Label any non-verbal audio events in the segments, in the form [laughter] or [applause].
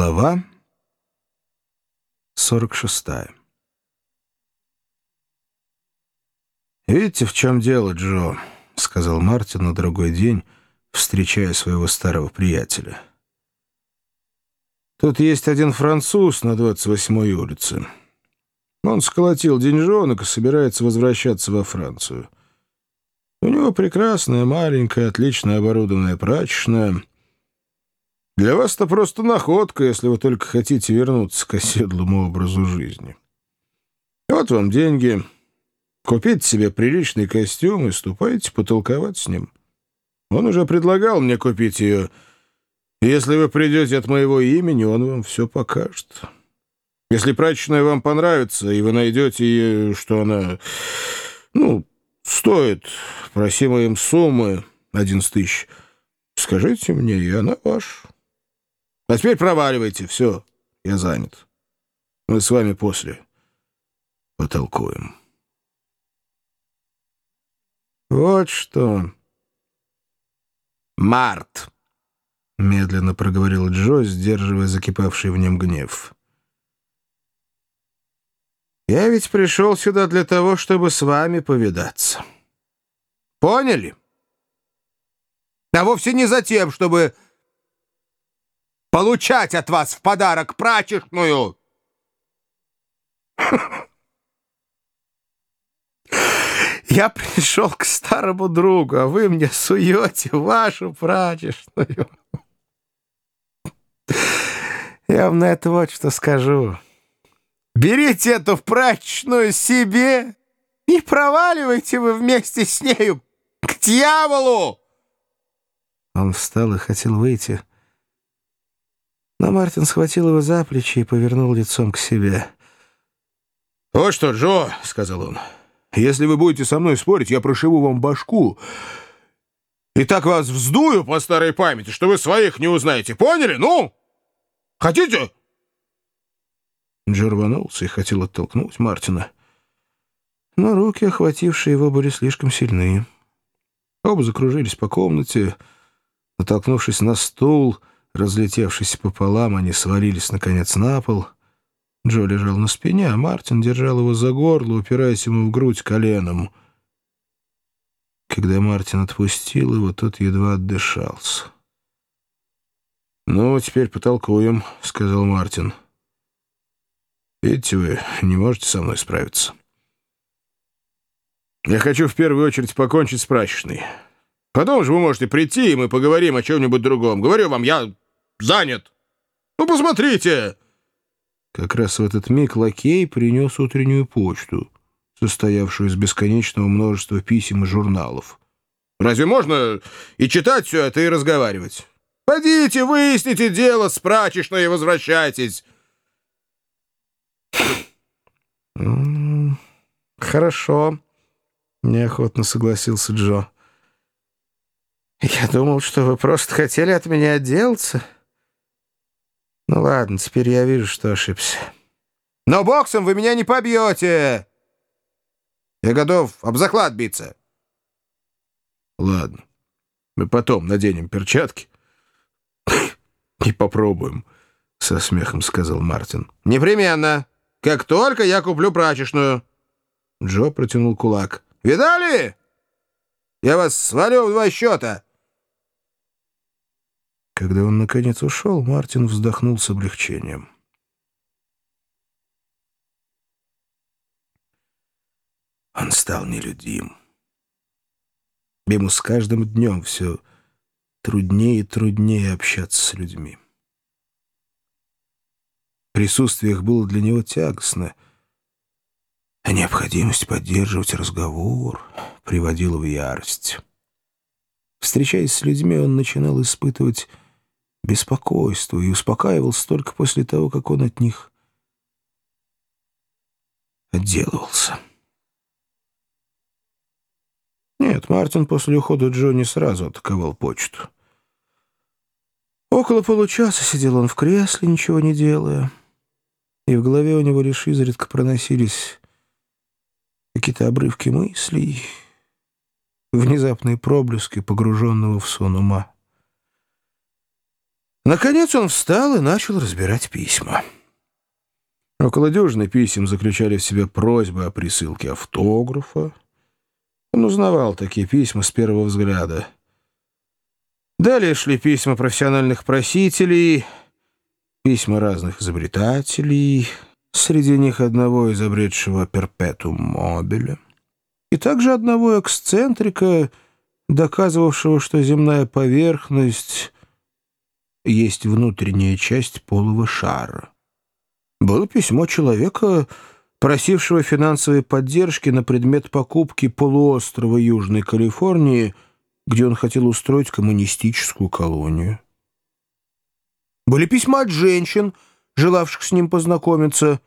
Глава 46 «Видите, в чем дело, Джо?» — сказал Мартин на другой день, встречая своего старого приятеля. «Тут есть один француз на 28-й улице. Он сколотил деньжонок и собирается возвращаться во Францию. У него прекрасная, маленькая, отлично оборудованная прачечная — для вас это просто находка, если вы только хотите вернуться к оседлому образу жизни. Вот вам деньги. Купите себе приличный костюм и ступайте потолковать с ним. Он уже предлагал мне купить ее. Если вы придете от моего имени, он вам все покажет. Если прачечная вам понравится, и вы найдете ее, что она, ну, стоит просимой им суммы 11 тысяч, скажите мне, и она ваша. А теперь проваливайте, все, я занят. Мы с вами после потолкуем. Вот что. Март, медленно проговорил Джо, сдерживая закипавший в нем гнев. Я ведь пришел сюда для того, чтобы с вами повидаться. Поняли? А вовсе не за тем, чтобы получать от вас в подарок прачечную. Я пришел к старому другу, а вы мне суете вашу прачечную. Я вам на это вот что скажу. Берите эту прачечную себе и проваливайте вы вместе с нею к дьяволу. Он встал и хотел выйти, но Мартин схватил его за плечи и повернул лицом к себе. «Вот что, Джо», — сказал он, — «если вы будете со мной спорить, я прошиву вам башку. И так вас вздую по старой памяти, что вы своих не узнаете. Поняли? Ну? Хотите?» Джо рванулся и хотел оттолкнуть Мартина. Но руки, охватившие его, были слишком сильны. Оба закружились по комнате, натолкнувшись на стул — Разлетевшись пополам, они свалились, наконец, на пол. Джо лежал на спине, а Мартин держал его за горло, упираясь ему в грудь коленом. Когда Мартин отпустил его, тот едва отдышался. «Ну, теперь потолкуем», — сказал Мартин. «Видите, вы не можете со мной справиться. Я хочу в первую очередь покончить с прачечной». Потом же вы можете прийти, и мы поговорим о чем-нибудь другом. Говорю вам, я занят. Ну, посмотрите!» Как раз в этот миг лакей принес утреннюю почту, состоявшую из бесконечного множества писем и журналов. «Разве можно и читать все это, и разговаривать? Пойдите, выясните дело с прачечной и возвращайтесь!» «Хорошо», — неохотно согласился Джо. «Я думал, что вы просто хотели от меня отделаться». Ну ладно, теперь я вижу, что ошибся. Но боксом вы меня не побьете. Я готов об заклад биться. Ладно, мы потом наденем перчатки [coughs] и попробуем, — со смехом сказал Мартин. Непременно. Как только я куплю прачечную. Джо протянул кулак. Видали? Я вас свалю в два счета. Когда он, наконец, ушел, Мартин вздохнул с облегчением. Он стал нелюдим. Ему с каждым днем все труднее и труднее общаться с людьми. Присутствие их было для него тягостно, а необходимость поддерживать разговор приводила в ярость. Встречаясь с людьми, он начинал испытывать беспокойство и успокаивался только после того, как он от них отделывался. Нет, Мартин после ухода Джонни сразу атаковал почту. Около получаса сидел он в кресле, ничего не делая, и в голове у него лишь изредка проносились какие-то обрывки мыслей, внезапные проблески погруженного в сон ума. Наконец он встал и начал разбирать письма. Около дюжины писем заключали в себе просьбы о присылке автографа. Он узнавал такие письма с первого взгляда. Далее шли письма профессиональных просителей, письма разных изобретателей, среди них одного изобретшего перпетум мобиля, и также одного эксцентрика, доказывавшего, что земная поверхность есть внутренняя часть полого шара. Было письмо человека, просившего финансовой поддержки на предмет покупки полуострова Южной Калифорнии, где он хотел устроить коммунистическую колонию. Были письма от женщин, желавших с ним познакомиться.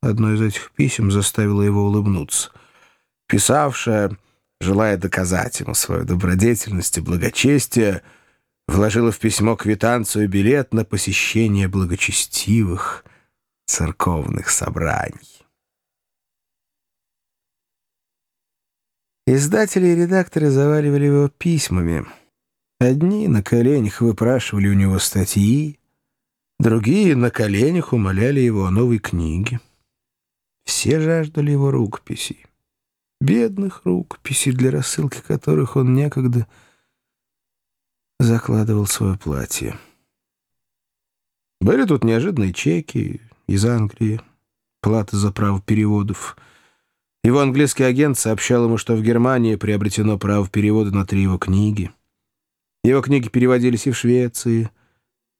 Одно из этих писем заставило его улыбнуться. Писавшая, желая доказать ему свою добродетельность и благочестие, вложила в письмо квитанцию билет на посещение благочестивых церковных собраний. Издатели и редакторы заваливали его письмами. Одни на коленях выпрашивали у него статьи, другие на коленях умоляли его о новой книге. Все жаждали его рукописей. Бедных рукописей, для рассылки которых он некогда закладывал свое платье. Были тут неожиданные чеки из Англии, платы за право переводов. Его английский агент сообщал ему, что в Германии приобретено право перевода на три его книги. Его книги переводились и в Швеции,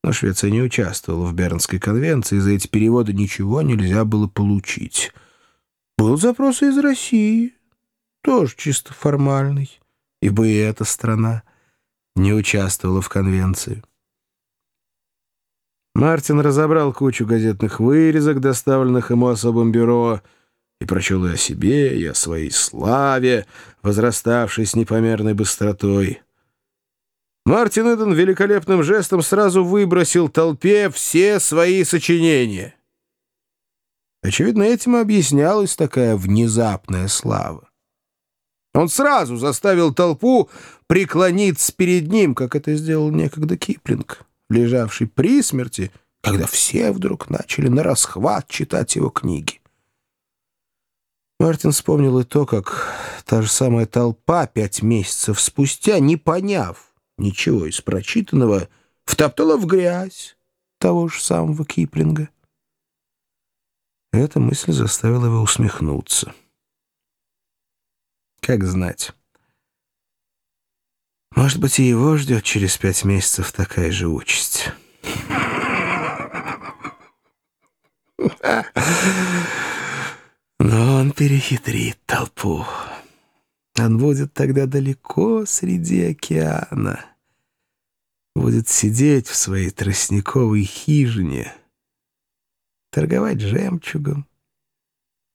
но Швеция не участвовала в Бернской конвенции, за эти переводы ничего нельзя было получить. Был запрос из России, тоже чисто формальный, ибо и эта страна — не участвовала в конвенции. Мартин разобрал кучу газетных вырезок, доставленных ему особым бюро, и прочел и о себе, и о своей славе, возраставшей с непомерной быстротой. Мартин Иден великолепным жестом сразу выбросил толпе все свои сочинения. Очевидно, этим объяснялась такая внезапная слава. Он сразу заставил толпу преклониться перед ним, как это сделал некогда Киплинг, лежавший при смерти, когда все вдруг начали на расхват читать его книги. Мартин вспомнил и то, как та же самая толпа пять месяцев спустя, не поняв ничего из прочитанного, втоптала в грязь того же самого Киплинга. Эта мысль заставила его усмехнуться. Как знать. Может быть, и его ждет через пять месяцев такая же участь. Но он перехитрит толпу. Он будет тогда далеко среди океана. Будет сидеть в своей тростниковой хижине, торговать жемчугом,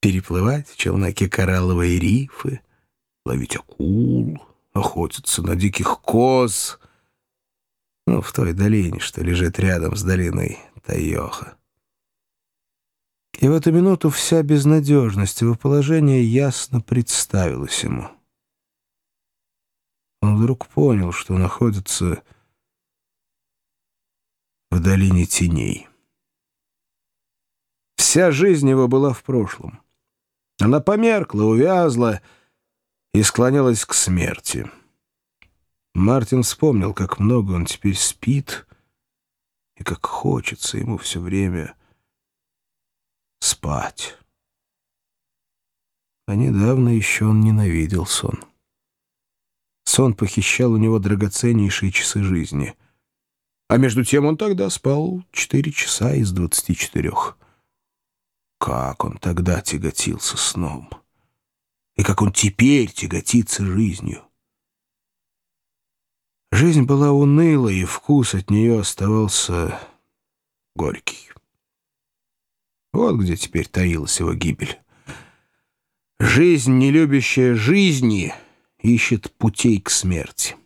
переплывать в челноке коралловые рифы, ловить акул, охотиться на диких коз. Ну, в той долине, что лежит рядом с долиной Тайоха. И в эту минуту вся безнадежность его положения ясно представилась ему. Он вдруг понял, что находится в долине теней. Вся жизнь его была в прошлом. Она померкла, увязла, и склонялась к смерти. Мартин вспомнил, как много он теперь спит и как хочется ему все время спать. А недавно еще он ненавидел сон. Сон похищал у него драгоценнейшие часы жизни. А между тем он тогда спал четыре часа из двадцати четырех. Как он тогда тяготился сном! И как он теперь тяготится жизнью. Жизнь была уныла, и вкус от нее оставался горький. Вот где теперь таилась его гибель. Жизнь, не любящая жизни, ищет путей к смерти.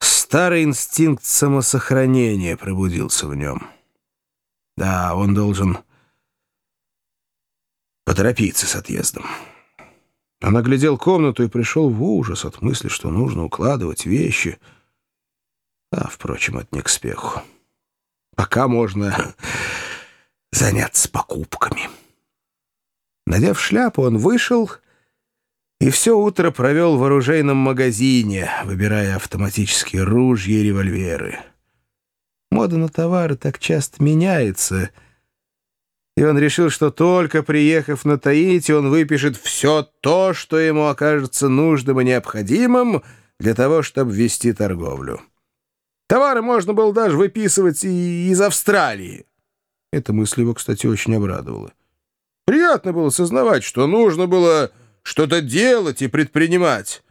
Старый инстинкт самосохранения пробудился в нем. Да, он должен поторопиться с отъездом. Он оглядел комнату и пришел в ужас от мысли, что нужно укладывать вещи. А, впрочем, это не к спеху. Пока можно [laughs] заняться покупками. Надев шляпу, он вышел и все утро провел в оружейном магазине, выбирая автоматические ружья и револьверы. Мода на товары так часто меняется, и он решил, что только приехав на Таити, он выпишет все то, что ему окажется нужным и необходимым для того, чтобы вести торговлю. Товары можно было даже выписывать и из Австралии. Эта мысль его, кстати, очень обрадовала. Приятно было сознавать, что нужно было что-то делать и предпринимать.